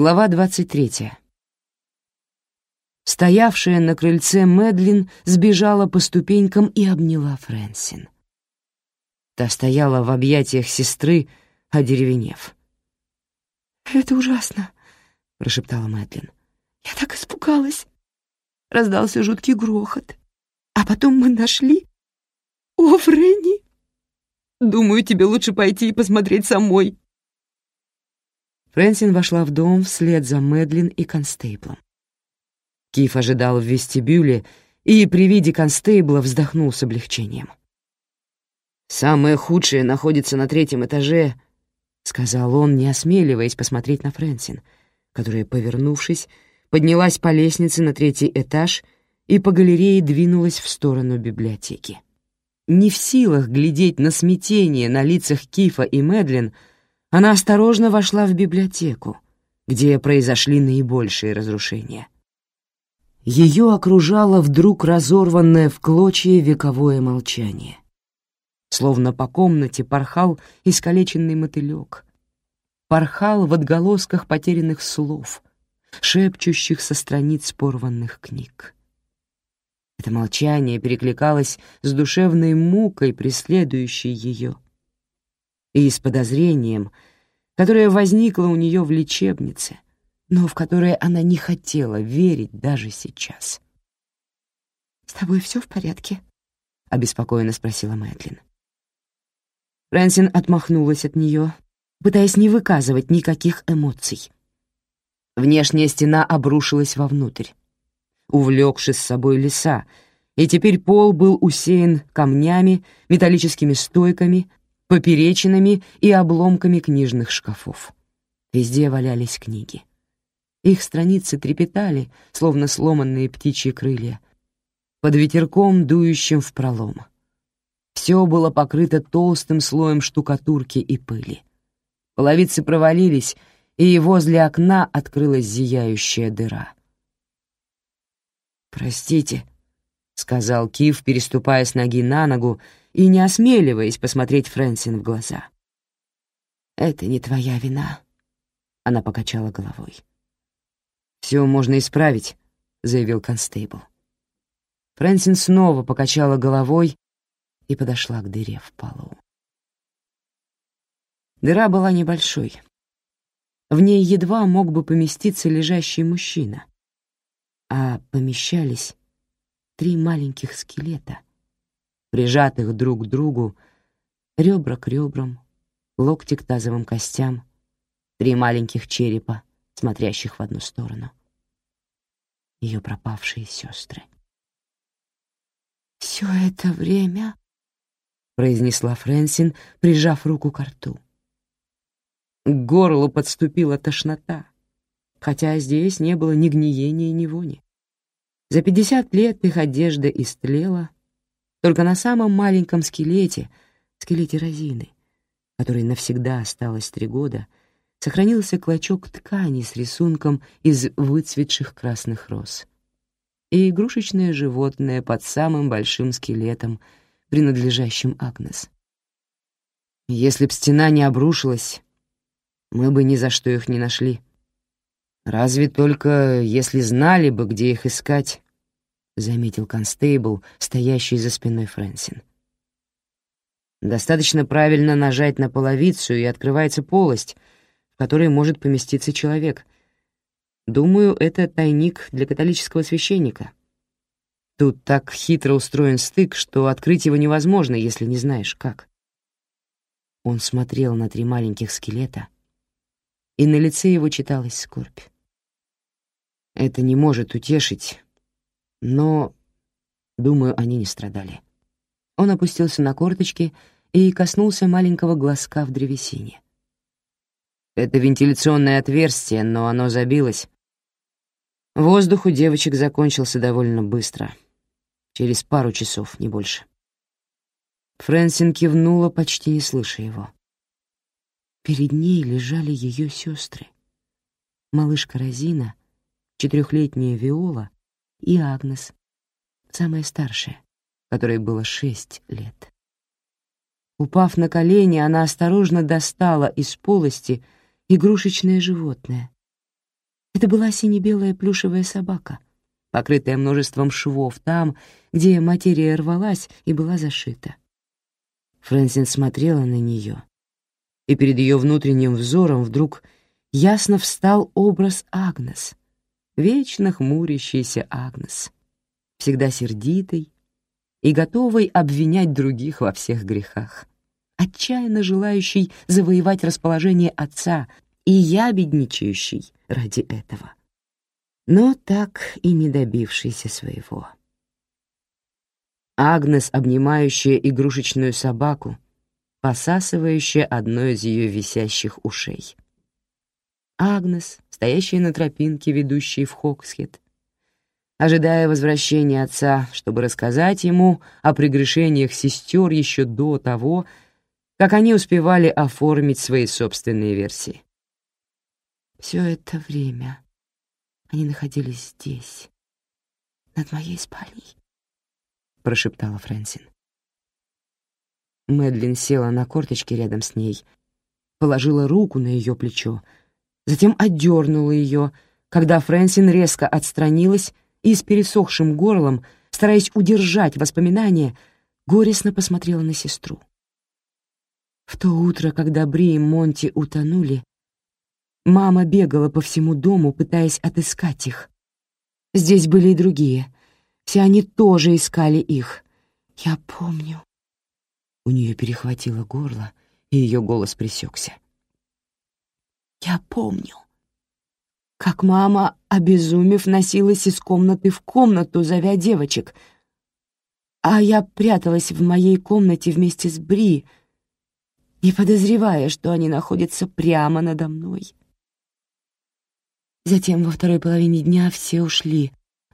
Глава 23. Стоявшая на крыльце Мэдлин сбежала по ступенькам и обняла Фрэнсин. Та стояла в объятиях сестры, одеревенев. «Это ужасно», — прошептала Мэдлин. «Я так испугалась». Раздался жуткий грохот. А потом мы нашли... О, Фрэнни! Думаю, тебе лучше пойти и посмотреть самой. Фрэнсин вошла в дом вслед за Мэдлин и констейблом. Киф ожидал в вестибюле и при виде констейбла вздохнул с облегчением. «Самое худшее находится на третьем этаже», — сказал он, не осмеливаясь посмотреть на Фрэнсин, которая, повернувшись, поднялась по лестнице на третий этаж и по галерее двинулась в сторону библиотеки. Не в силах глядеть на смятение на лицах Кифа и Мэдлин, она осторожно вошла в библиотеку, где произошли наибольшие разрушения. Ее окружало вдруг разорванное в клочья вековое молчание — Словно по комнате порхал искалеченный мотылек. Порхал в отголосках потерянных слов, шепчущих со страниц порванных книг. Это молчание перекликалось с душевной мукой, преследующей ее, и с подозрением, которое возникло у нее в лечебнице, но в которое она не хотела верить даже сейчас. «С тобой все в порядке?» — обеспокоенно спросила Мэтлин. Фрэнсин отмахнулась от нее, пытаясь не выказывать никаких эмоций. Внешняя стена обрушилась вовнутрь, увлекши с собой леса, и теперь пол был усеян камнями, металлическими стойками, поперечинами и обломками книжных шкафов. Везде валялись книги. Их страницы трепетали, словно сломанные птичьи крылья, под ветерком, дующим в пролом. Все было покрыто толстым слоем штукатурки и пыли. Половицы провалились, и возле окна открылась зияющая дыра. «Простите», — сказал Кив, переступая с ноги на ногу и не осмеливаясь посмотреть Фрэнсин в глаза. «Это не твоя вина», — она покачала головой. «Все можно исправить», — заявил констейбл. Фрэнсин снова покачала головой, и подошла к дыре в полу. Дыра была небольшой. В ней едва мог бы поместиться лежащий мужчина, а помещались три маленьких скелета, прижатых друг к другу, ребра к ребрам, локти к тазовым костям, три маленьких черепа, смотрящих в одну сторону. Ее пропавшие сестры. «Все это время произнесла Фрэнсин, прижав руку к рту. К горлу подступила тошнота, хотя здесь не было ни гниения, ни вони. За пятьдесят лет их одежда истлела, только на самом маленьком скелете, скелете Розины, которой навсегда осталось три года, сохранился клочок ткани с рисунком из выцветших красных роз и игрушечное животное под самым большим скелетом — принадлежащим Агнес. Если б стена не обрушилась, мы бы ни за что их не нашли. Разве только если знали бы, где их искать, — заметил констейбл, стоящий за спиной Фрэнсин. Достаточно правильно нажать на половицу, и открывается полость, в которой может поместиться человек. Думаю, это тайник для католического священника. Тут так хитро устроен стык, что открыть его невозможно, если не знаешь, как. Он смотрел на три маленьких скелета, и на лице его читалась скорбь. Это не может утешить, но, думаю, они не страдали. Он опустился на корточки и коснулся маленького глазка в древесине. Это вентиляционное отверстие, но оно забилось. Воздух у девочек закончился довольно быстро — Через пару часов, не больше. Фрэнсин кивнула, почти не слыша его. Перед ней лежали ее сестры. Малышка Розина, четырехлетняя Виола и Агнес, самая старшая, которой было шесть лет. Упав на колени, она осторожно достала из полости игрушечное животное Это была сине-белая плюшевая собака, покрытая множеством швов там, где материя рвалась и была зашита. Фрэнсин смотрела на нее, и перед ее внутренним взором вдруг ясно встал образ Агнес, вечно хмурящийся Агнес, всегда сердитой и готовой обвинять других во всех грехах, отчаянно желающий завоевать расположение отца и ябедничающий ради этого, но так и не добившийся своего. Агнес, обнимающая игрушечную собаку, посасывающая одно из ее висящих ушей. Агнес, стоящая на тропинке, ведущей в Хоксхед, ожидая возвращения отца, чтобы рассказать ему о прегрешениях сестер еще до того, как они успевали оформить свои собственные версии. Все это время они находились здесь, над моей спальней, — прошептала Фрэнсин. Мэдлин села на корточки рядом с ней, положила руку на ее плечо, затем отдернула ее, когда Фрэнсин резко отстранилась и с пересохшим горлом, стараясь удержать воспоминания, горестно посмотрела на сестру. В то утро, когда Бри и Монти утонули, мама бегала по всему дому, пытаясь отыскать их. Здесь были и другие — все они тоже искали их. Я помню. У нее перехватило горло, и ее голос пресекся. Я помню, как мама, обезумев, носилась из комнаты в комнату, зовя девочек, а я пряталась в моей комнате вместе с Бри, не подозревая, что они находятся прямо надо мной. Затем во второй половине дня все ушли.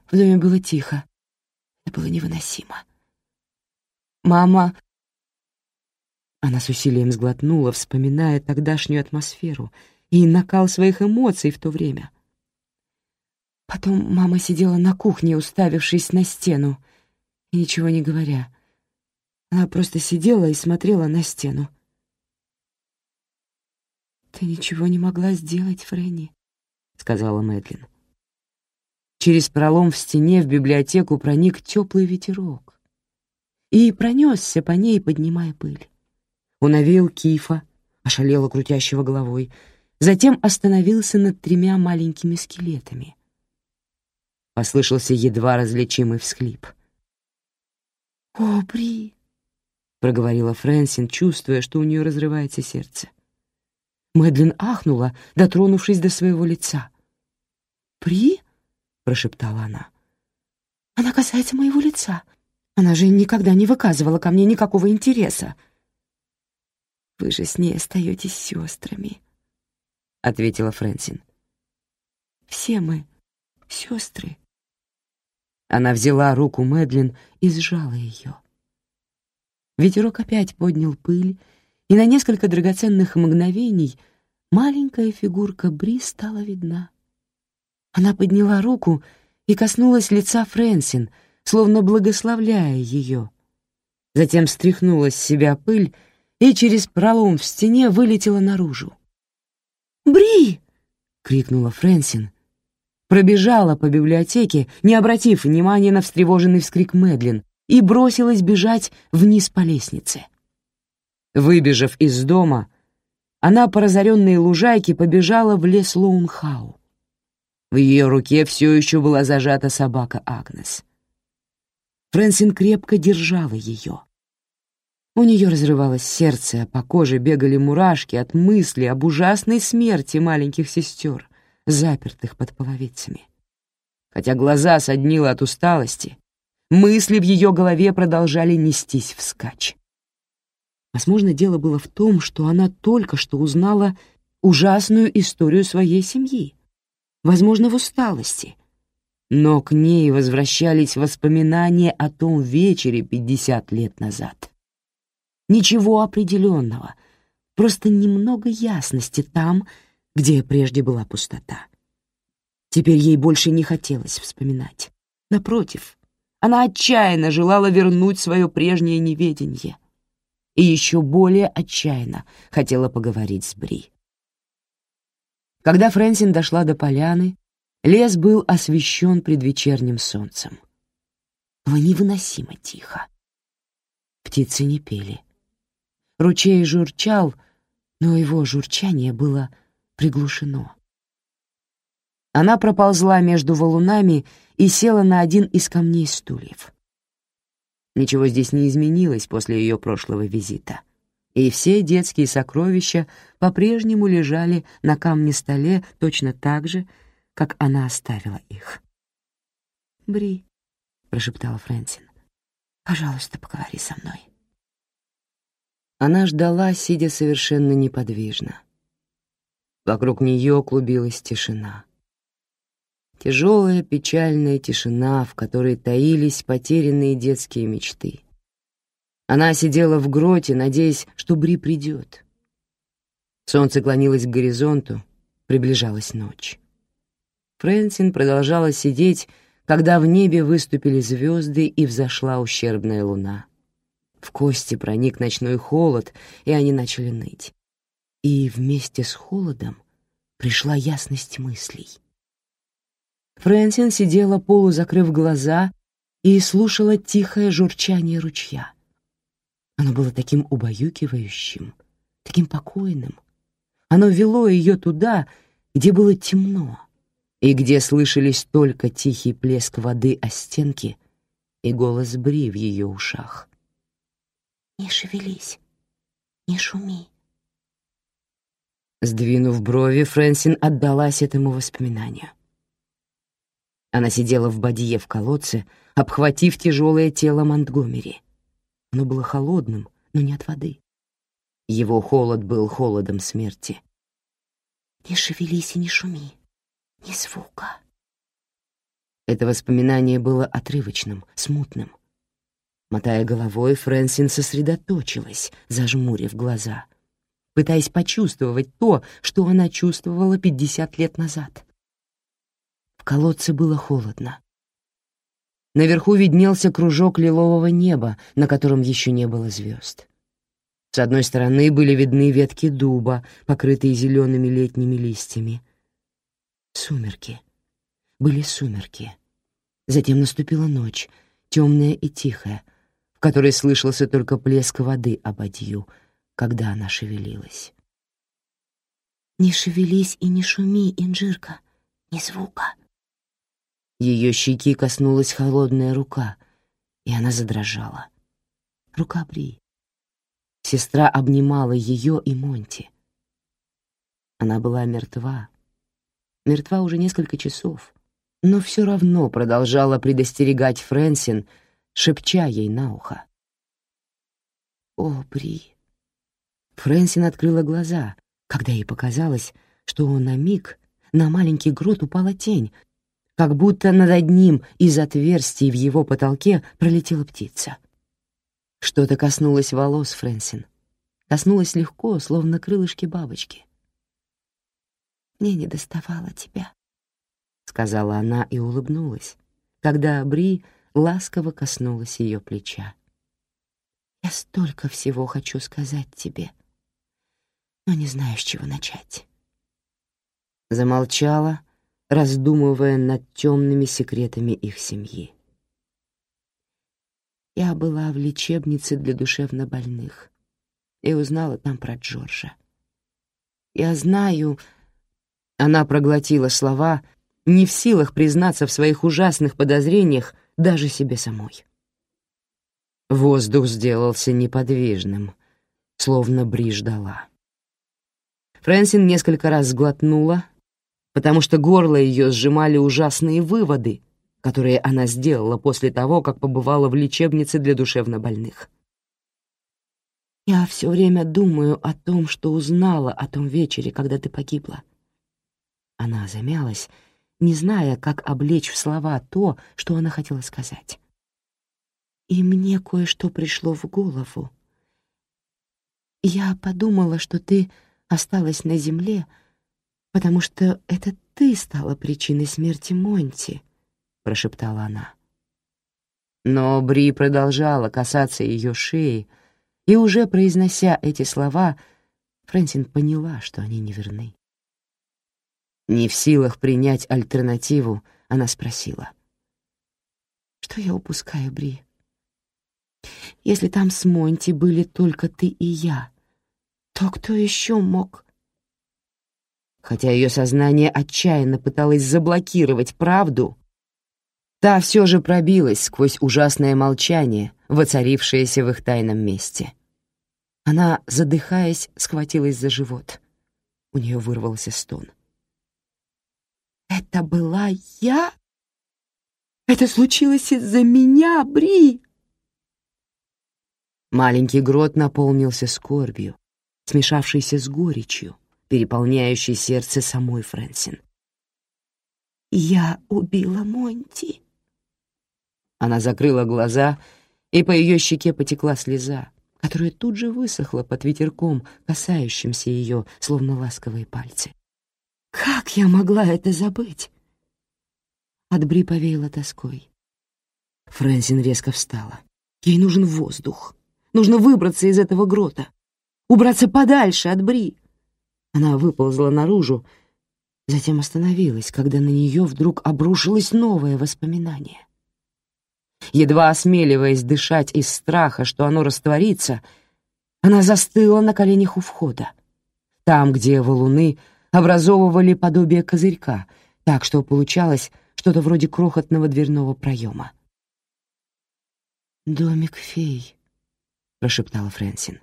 В доме было тихо. Это было невыносимо. «Мама...» Она с усилием сглотнула, вспоминая тогдашнюю атмосферу и накал своих эмоций в то время. Потом мама сидела на кухне, уставившись на стену, ничего не говоря. Она просто сидела и смотрела на стену. «Ты ничего не могла сделать, Фрэнни», — сказала Мэдлин. Через пролом в стене в библиотеку проник теплый ветерок и пронесся по ней, поднимая пыль. Он овеял кифа, ошалело крутящего головой, затем остановился над тремя маленькими скелетами. Послышался едва различимый всхлип. «О, Бри!» — проговорила Фрэнсин, чувствуя, что у нее разрывается сердце. Мэдлин ахнула, дотронувшись до своего лица. «Бри?» прошептала она. «Она касается моего лица. Она же никогда не выказывала ко мне никакого интереса». «Вы же с ней остаетесь сестрами», — ответила Фрэнсин. «Все мы сестры». Она взяла руку Мэдлин и сжала ее. Ветерок опять поднял пыль, и на несколько драгоценных мгновений маленькая фигурка Бри стала видна. Она подняла руку и коснулась лица Фрэнсин, словно благословляя ее. Затем стряхнула с себя пыль и через пролом в стене вылетела наружу. «Бри!» — крикнула Фрэнсин. Пробежала по библиотеке, не обратив внимания на встревоженный вскрик Мэдлин, и бросилась бежать вниз по лестнице. Выбежав из дома, она по разоренной лужайке побежала в лес Лоунхау. В ее руке все еще была зажата собака Агнес. Фрэнсин крепко держала ее. У нее разрывалось сердце, а по коже бегали мурашки от мысли об ужасной смерти маленьких сестер, запертых под половицами. Хотя глаза соднило от усталости, мысли в ее голове продолжали нестись вскачь. Возможно, дело было в том, что она только что узнала ужасную историю своей семьи возможно, в усталости. Но к ней возвращались воспоминания о том вечере пятьдесят лет назад. Ничего определенного, просто немного ясности там, где прежде была пустота. Теперь ей больше не хотелось вспоминать. Напротив, она отчаянно желала вернуть свое прежнее неведение. И еще более отчаянно хотела поговорить с Бри. Когда Фрэнсин дошла до поляны, Лес был освещен предвечерним солнцем. Было невыносимо тихо. Птицы не пели. Ручей журчал, но его журчание было приглушено. Она проползла между валунами и села на один из камней стульев. Ничего здесь не изменилось после ее прошлого визита, и все детские сокровища по-прежнему лежали на камне-столе точно так же, как она оставила их. «Бри», — прошептала Фрэнсин, — «пожалуйста, поговори со мной». Она ждала, сидя совершенно неподвижно. Вокруг нее клубилась тишина. Тяжелая печальная тишина, в которой таились потерянные детские мечты. Она сидела в гроте, надеясь, что Бри придет. Солнце клонилось к горизонту, приближалась ночь. Фрэнсин продолжала сидеть, когда в небе выступили звезды и взошла ущербная луна. В кости проник ночной холод, и они начали ныть. И вместе с холодом пришла ясность мыслей. Фрэнсин сидела полузакрыв глаза и слушала тихое журчание ручья. Оно было таким убаюкивающим, таким покойным. Оно вело ее туда, где было темно, и где слышались только тихий плеск воды о стенки и голос Бри в ее ушах. «Не шевелись, не шуми». Сдвинув брови, Фрэнсин отдалась этому воспоминанию. Она сидела в бадье в колодце, обхватив тяжелое тело Монтгомери. Оно было холодным, но не от воды. Его холод был холодом смерти. «Не шевелись и не шуми», ни звука. Это воспоминание было отрывочным, смутным. Мотая головой, Фрэнсин сосредоточилась, зажмурив глаза, пытаясь почувствовать то, что она чувствовала пятьдесят лет назад. В колодце было холодно. Наверху виднелся кружок лилового неба, на котором еще не было звезд. С одной стороны были видны ветки дуба, покрытые зелеными летними листьями, Сумерки. Были сумерки. Затем наступила ночь, темная и тихая, которой слышался только плеск воды об одью, когда она шевелилась. «Не шевелись и не шуми, Инжирка, ни звука». Ее щеки коснулась холодная рука, и она задрожала. Рука Бри. Сестра обнимала ее и Монти. Она была мертва, мертва уже несколько часов, но все равно продолжала предостерегать Фрэнсин, шепча ей на ухо. «О, Бри!» Фрэнсин открыла глаза, когда ей показалось, что на миг на маленький грот упала тень, как будто над одним из отверстий в его потолке пролетела птица. Что-то коснулось волос Фрэнсин. Коснулось легко, словно крылышки бабочки. Мне не доставало тебя», — сказала она и улыбнулась, когда Бри ласково коснулась ее плеча. «Я столько всего хочу сказать тебе, но не знаю, с чего начать». Замолчала, раздумывая над темными секретами их семьи. Я была в лечебнице для душевнобольных и узнала там про Джорджа. Я знаю, она проглотила слова, не в силах признаться в своих ужасных подозрениях даже себе самой. Воздух сделался неподвижным, словно Бри ждала. Фрэнсин несколько раз сглотнула, потому что горло ее сжимали ужасные выводы, которые она сделала после того, как побывала в лечебнице для душевнобольных. «Я все время думаю о том, что узнала о том вечере, когда ты погибла», она замялась, не зная, как облечь в слова то, что она хотела сказать. «И мне кое-что пришло в голову. Я подумала, что ты осталась на земле, потому что это ты стала причиной смерти Монти», — прошептала она. Но Бри продолжала касаться ее шеи, и уже произнося эти слова, Фрэнсин поняла, что они неверны. Не в силах принять альтернативу, она спросила. «Что я упускаю, Бри? Если там с Монти были только ты и я, то кто еще мог?» Хотя ее сознание отчаянно пыталось заблокировать правду, та все же пробилась сквозь ужасное молчание, воцарившееся в их тайном месте. Она, задыхаясь, схватилась за живот. У нее вырвался стон. «Это была я? Это случилось из-за меня, Бри!» Маленький грот наполнился скорбью, смешавшейся с горечью, переполняющей сердце самой Фрэнсин. «Я убила Монти». Она закрыла глаза, и по ее щеке потекла слеза, которая тут же высохла под ветерком, касающимся ее, словно ласковые пальцы. «Как я могла это забыть?» От Бри повеяло тоской. Фрэнсин резко встала. Ей нужен воздух. Нужно выбраться из этого грота. Убраться подальше от Бри. Она выползла наружу, затем остановилась, когда на нее вдруг обрушилось новое воспоминание. Едва осмеливаясь дышать из страха, что оно растворится, она застыла на коленях у входа, там, где валуны образовывали подобие козырька, так что получалось что-то вроде крохотного дверного проема. «Домик фей», — прошептала Фрэнсин.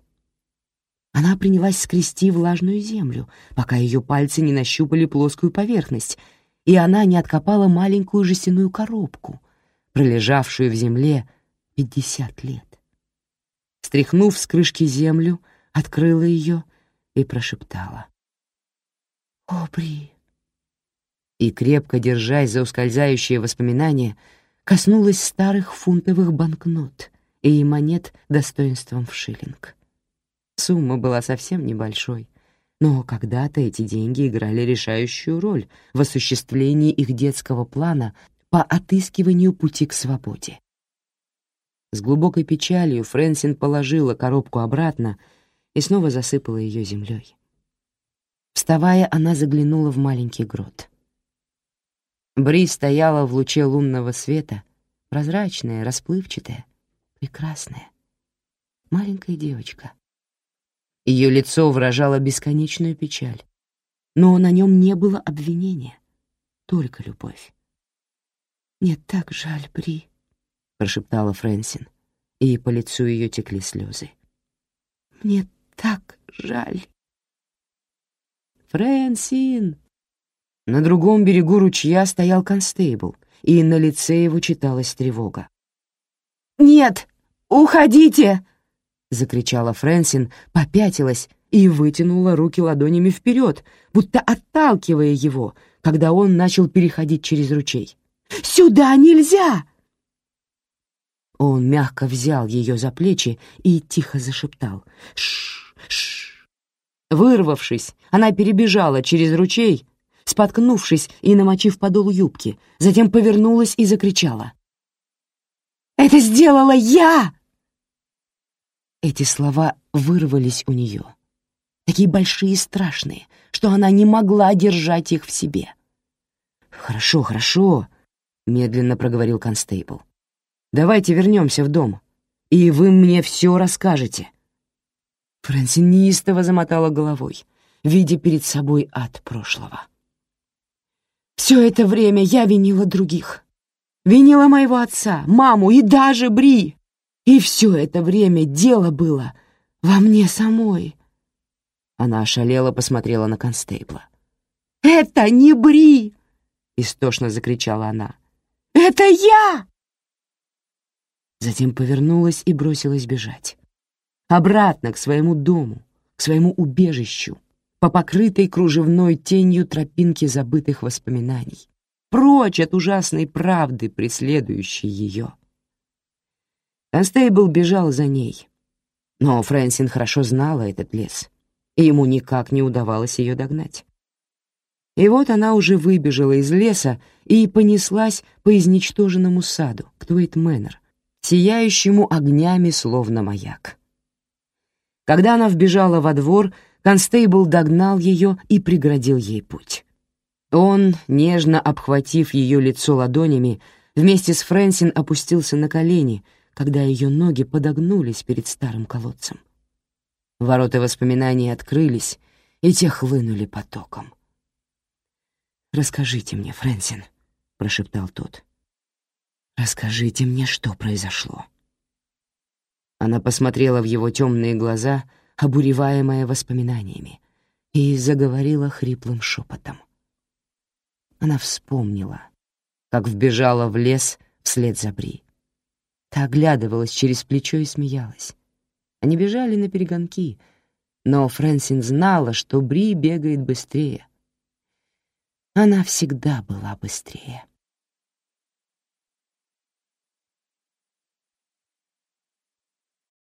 Она принялась скрести влажную землю, пока ее пальцы не нащупали плоскую поверхность, и она не откопала маленькую жестяную коробку, пролежавшую в земле пятьдесят лет. Стряхнув с крышки землю, открыла ее и прошептала. «О, Бри!» И, крепко держась за ускользающие воспоминания, коснулась старых фунтовых банкнот и монет достоинством в шиллинг. Сумма была совсем небольшой, но когда-то эти деньги играли решающую роль в осуществлении их детского плана по отыскиванию пути к свободе. С глубокой печалью Фрэнсин положила коробку обратно и снова засыпала ее землей. Вставая, она заглянула в маленький грот. Бри стояла в луче лунного света, прозрачная, расплывчатая, прекрасная. Маленькая девочка. Ее лицо выражало бесконечную печаль, но на нем не было обвинения, только любовь. «Мне так жаль, Бри», — прошептала Фрэнсин, и по лицу ее текли слезы. «Мне так жаль». «Фрэнсин!» На другом берегу ручья стоял констейбл, и на лице его читалась тревога. «Нет, уходите!» — закричала Фрэнсин, попятилась и вытянула руки ладонями вперед, будто отталкивая его, когда он начал переходить через ручей. «Сюда нельзя!» Он мягко взял ее за плечи и тихо зашептал. «Шш, шш!» Вырвавшись, она перебежала через ручей, споткнувшись и намочив подол юбки, затем повернулась и закричала. «Это сделала я!» Эти слова вырвались у нее, такие большие и страшные, что она не могла держать их в себе. «Хорошо, хорошо», — медленно проговорил констейбл. «Давайте вернемся в дом, и вы мне все расскажете». Фрэнсин неистово замотала головой, видя перед собой ад прошлого. «Все это время я винила других. Винила моего отца, маму и даже Бри. И все это время дело было во мне самой. Она ошалела, посмотрела на констейбла. «Это не Бри!» — истошно закричала она. «Это я!» Затем повернулась и бросилась бежать. Обратно к своему дому, к своему убежищу, по покрытой кружевной тенью тропинке забытых воспоминаний, прочь от ужасной правды, преследующей ее. Констейбл бежал за ней. Но Фрэнсин хорошо знала этот лес, и ему никак не удавалось ее догнать. И вот она уже выбежала из леса и понеслась по изничтоженному саду к Туэйт-Мэннер, сияющему огнями словно маяк. Когда она вбежала во двор, констейбл догнал ее и преградил ей путь. Он, нежно обхватив ее лицо ладонями, вместе с Фрэнсин опустился на колени, когда ее ноги подогнулись перед старым колодцем. Ворота воспоминаний открылись, и те хлынули потоком. «Расскажите мне, Фрэнсин», — прошептал тот. «Расскажите мне, что произошло». Она посмотрела в его темные глаза, обуреваемая воспоминаниями, и заговорила хриплым шепотом. Она вспомнила, как вбежала в лес вслед за Бри. Та оглядывалась через плечо и смеялась. Они бежали на перегонки, но Фрэнсин знала, что Бри бегает быстрее. Она всегда была быстрее.